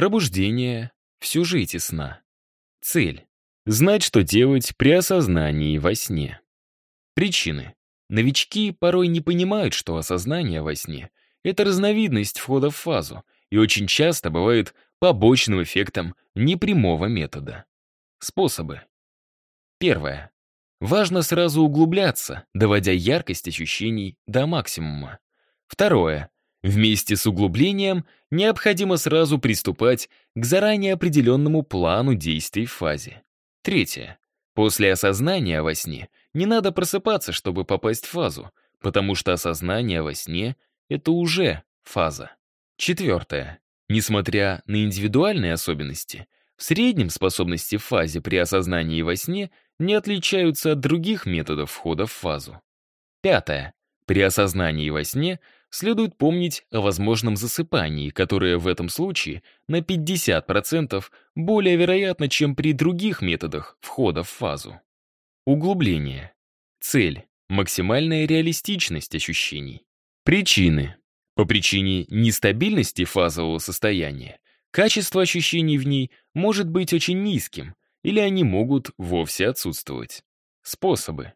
Пробуждение в сюжете сна. Цель. Знать, что делать при осознании во сне. Причины. Новички порой не понимают, что осознание во сне — это разновидность входа в фазу и очень часто бывает побочным эффектом непрямого метода. Способы. Первое. Важно сразу углубляться, доводя яркость ощущений до максимума. Второе. Вместе с углублением необходимо сразу приступать к заранее определенному плану действий в фазе. Третье. После осознания во сне не надо просыпаться, чтобы попасть в фазу, потому что осознание во сне — это уже фаза. Четвертое. Несмотря на индивидуальные особенности, в среднем способности в фазе при осознании во сне не отличаются от других методов входа в фазу. Пятое. При осознании во сне следует помнить о возможном засыпании, которое в этом случае на 50% более вероятно, чем при других методах входа в фазу. Углубление. Цель — максимальная реалистичность ощущений. Причины. По причине нестабильности фазового состояния качество ощущений в ней может быть очень низким, или они могут вовсе отсутствовать. Способы.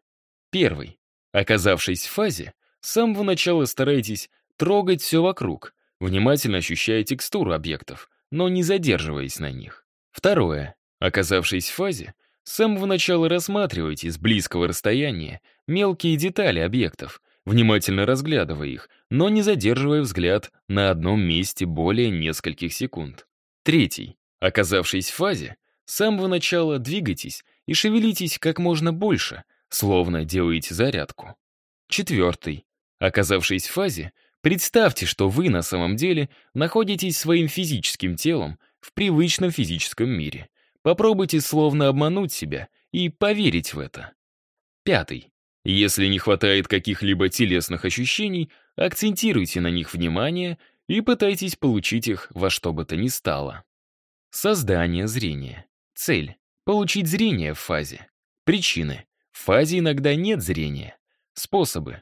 Первый. Оказавшись в фазе, с самого начала старайтесь трогать все вокруг, внимательно ощущая текстуру объектов, но не задерживаясь на них. Второе. Оказавшись в фазе, с самого начала рассматривайте с близкого расстояния мелкие детали объектов, внимательно разглядывая их, но не задерживая взгляд на одном месте более нескольких секунд. Третий. Оказавшись в фазе, с самого начала двигайтесь и шевелитесь как можно больше, словно делаете зарядку. Четвертый. Оказавшись в фазе, представьте, что вы на самом деле находитесь своим физическим телом в привычном физическом мире. Попробуйте словно обмануть себя и поверить в это. Пятый. Если не хватает каких-либо телесных ощущений, акцентируйте на них внимание и пытайтесь получить их во что бы то ни стало. Создание зрения. Цель — получить зрение в фазе. Причины. В фазе иногда нет зрения. Способы.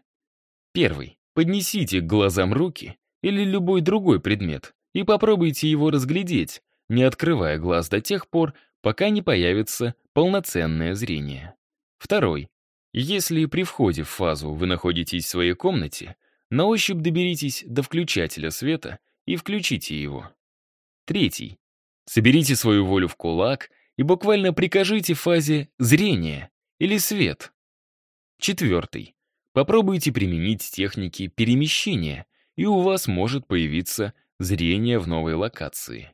Первый. Поднесите к глазам руки или любой другой предмет и попробуйте его разглядеть, не открывая глаз до тех пор, пока не появится полноценное зрение. Второй. Если при входе в фазу вы находитесь в своей комнате, на ощупь доберитесь до включателя света и включите его. Третий. Соберите свою волю в кулак и буквально прикажите фазе «зрение» или «свет». Четвертый. Попробуйте применить техники перемещения, и у вас может появиться зрение в новой локации.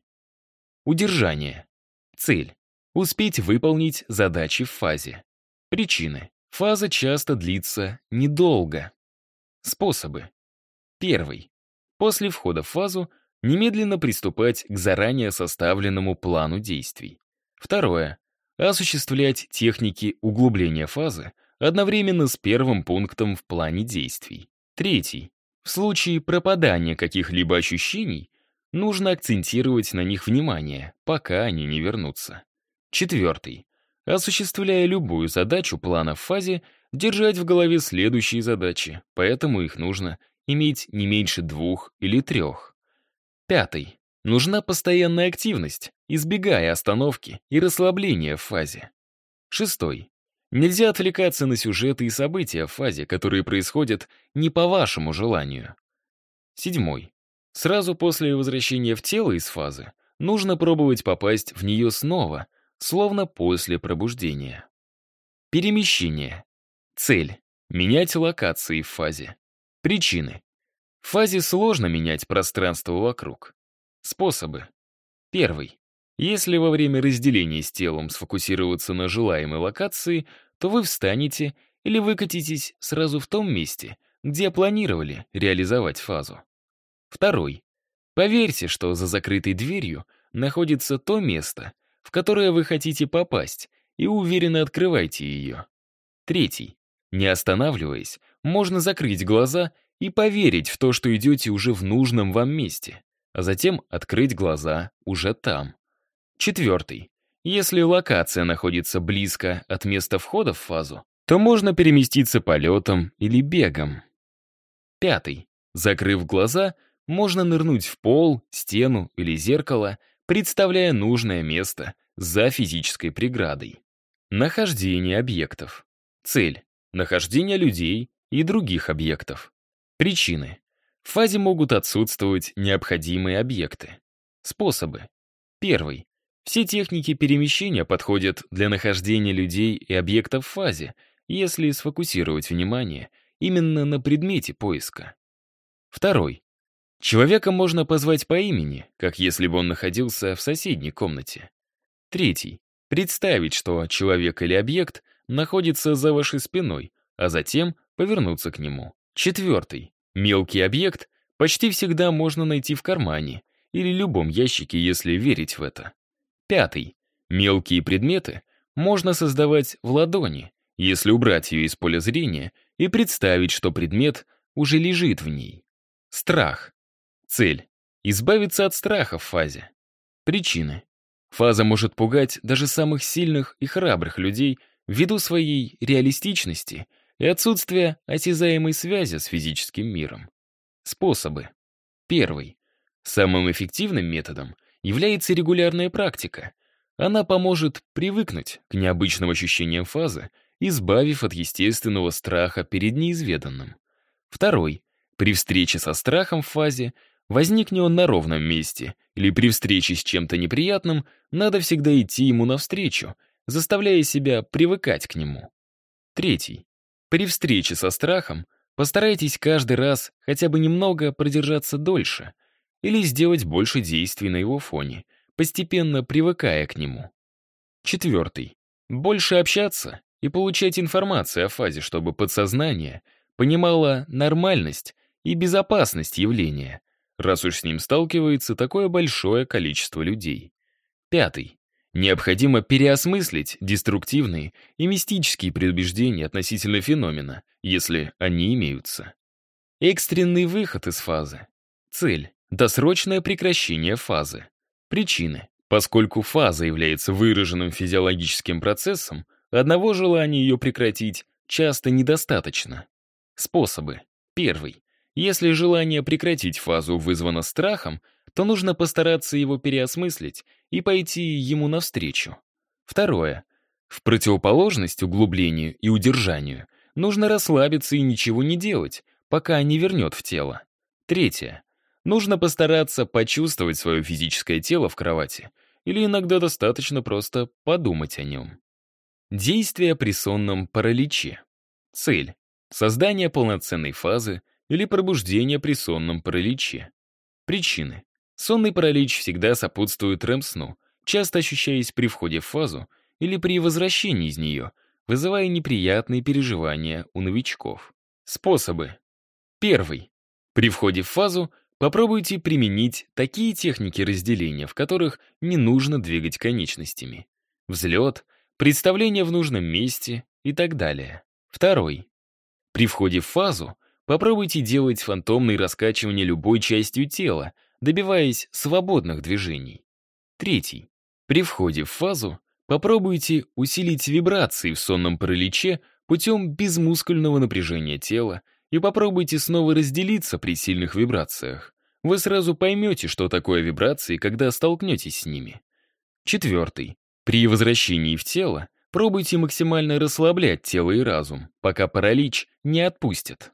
Удержание. Цель. Успеть выполнить задачи в фазе. Причины. Фаза часто длится недолго. Способы. Первый. После входа в фазу немедленно приступать к заранее составленному плану действий. Второе. Осуществлять техники углубления фазы одновременно с первым пунктом в плане действий. Третий. В случае пропадания каких-либо ощущений нужно акцентировать на них внимание, пока они не вернутся. Четвертый. Осуществляя любую задачу плана в фазе, держать в голове следующие задачи, поэтому их нужно иметь не меньше двух или трех. Пятый. Нужна постоянная активность, избегая остановки и расслабления в фазе. Шестой. Нельзя отвлекаться на сюжеты и события в фазе, которые происходят не по вашему желанию. Седьмой. Сразу после возвращения в тело из фазы нужно пробовать попасть в нее снова, словно после пробуждения. Перемещение. Цель — менять локации в фазе. Причины. В фазе сложно менять пространство вокруг. Способы. Первый. Если во время разделения с телом сфокусироваться на желаемой локации, то вы встанете или выкатитесь сразу в том месте, где планировали реализовать фазу. Второй. Поверьте, что за закрытой дверью находится то место, в которое вы хотите попасть, и уверенно открывайте ее. Третий. Не останавливаясь, можно закрыть глаза и поверить в то, что идете уже в нужном вам месте, а затем открыть глаза уже там. Четвертый. Если локация находится близко от места входа в фазу, то можно переместиться полетом или бегом. Пятый. Закрыв глаза, можно нырнуть в пол, стену или зеркало, представляя нужное место за физической преградой. Нахождение объектов. Цель — нахождение людей и других объектов. Причины. В фазе могут отсутствовать необходимые объекты. Способы. Первый. Все техники перемещения подходят для нахождения людей и объектов в фазе, если сфокусировать внимание именно на предмете поиска. Второй. Человека можно позвать по имени, как если бы он находился в соседней комнате. Третий. Представить, что человек или объект находится за вашей спиной, а затем повернуться к нему. Четвертый. Мелкий объект почти всегда можно найти в кармане или любом ящике, если верить в это. Пятый. Мелкие предметы можно создавать в ладони, если убрать ее из поля зрения и представить, что предмет уже лежит в ней. Страх. Цель — избавиться от страха в фазе. Причины. Фаза может пугать даже самых сильных и храбрых людей ввиду своей реалистичности и отсутствия осязаемой связи с физическим миром. Способы. Первый. Самым эффективным методом является регулярная практика. Она поможет привыкнуть к необычным ощущениям фазы, избавив от естественного страха перед неизведанным. Второй. При встрече со страхом в фазе, возникне он на ровном месте, или при встрече с чем-то неприятным, надо всегда идти ему навстречу, заставляя себя привыкать к нему. Третий. При встрече со страхом постарайтесь каждый раз хотя бы немного продержаться дольше или сделать больше действий на его фоне, постепенно привыкая к нему. Четвертый. Больше общаться и получать информацию о фазе, чтобы подсознание понимало нормальность и безопасность явления, раз уж с ним сталкивается такое большое количество людей. Пятый. Необходимо переосмыслить деструктивные и мистические предубеждения относительно феномена, если они имеются. Экстренный выход из фазы. Цель — досрочное прекращение фазы. Причины. Поскольку фаза является выраженным физиологическим процессом, одного желания ее прекратить часто недостаточно. Способы. Первый. Если желание прекратить фазу вызвано страхом, то нужно постараться его переосмыслить и пойти ему навстречу. Второе. В противоположность углублению и удержанию нужно расслабиться и ничего не делать, пока не вернет в тело. Третье. Нужно постараться почувствовать свое физическое тело в кровати, или иногда достаточно просто подумать о нем. Действие при сонном параличе. Цель — создание полноценной фазы или пробуждение при сонном параличе. Причины. Сонный паралич всегда сопутствует рэм-сну, часто ощущаясь при входе в фазу или при возвращении из нее, вызывая неприятные переживания у новичков. Способы. Первый. При входе в фазу попробуйте применить такие техники разделения, в которых не нужно двигать конечностями. Взлет, представление в нужном месте и так далее. Второй. При входе в фазу Попробуйте делать фантомные раскачивания любой частью тела, добиваясь свободных движений. Третий. При входе в фазу попробуйте усилить вибрации в сонном параличе путем безмускульного напряжения тела и попробуйте снова разделиться при сильных вибрациях. Вы сразу поймете, что такое вибрации, когда столкнетесь с ними. Четвертый. При возвращении в тело пробуйте максимально расслаблять тело и разум, пока паралич не отпустит.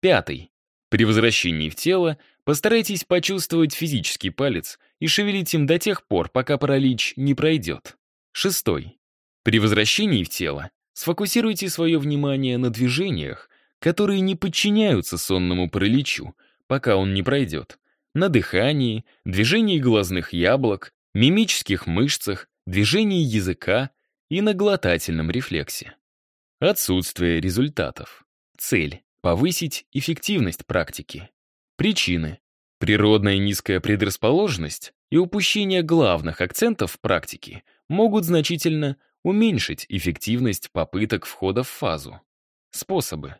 Пятый. При возвращении в тело постарайтесь почувствовать физический палец и шевелить им до тех пор, пока паралич не пройдет. Шестой. При возвращении в тело сфокусируйте свое внимание на движениях, которые не подчиняются сонному параличу, пока он не пройдет. На дыхании, движении глазных яблок, мимических мышцах, движении языка и на глотательном рефлексе. Отсутствие результатов. Цель Повысить эффективность практики. Причины. Природная низкая предрасположенность и упущение главных акцентов в практике могут значительно уменьшить эффективность попыток входа в фазу. Способы.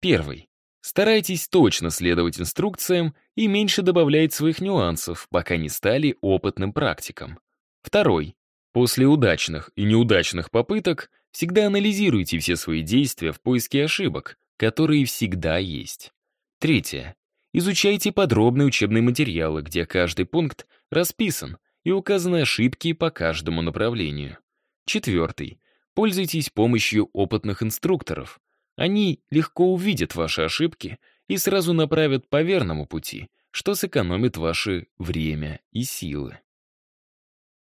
Первый. Старайтесь точно следовать инструкциям и меньше добавлять своих нюансов, пока не стали опытным практиком. Второй. После удачных и неудачных попыток всегда анализируйте все свои действия в поиске ошибок, которые всегда есть. Третье. Изучайте подробные учебные материалы, где каждый пункт расписан, и указаны ошибки по каждому направлению. Четвертый. Пользуйтесь помощью опытных инструкторов. Они легко увидят ваши ошибки и сразу направят по верному пути, что сэкономит ваше время и силы.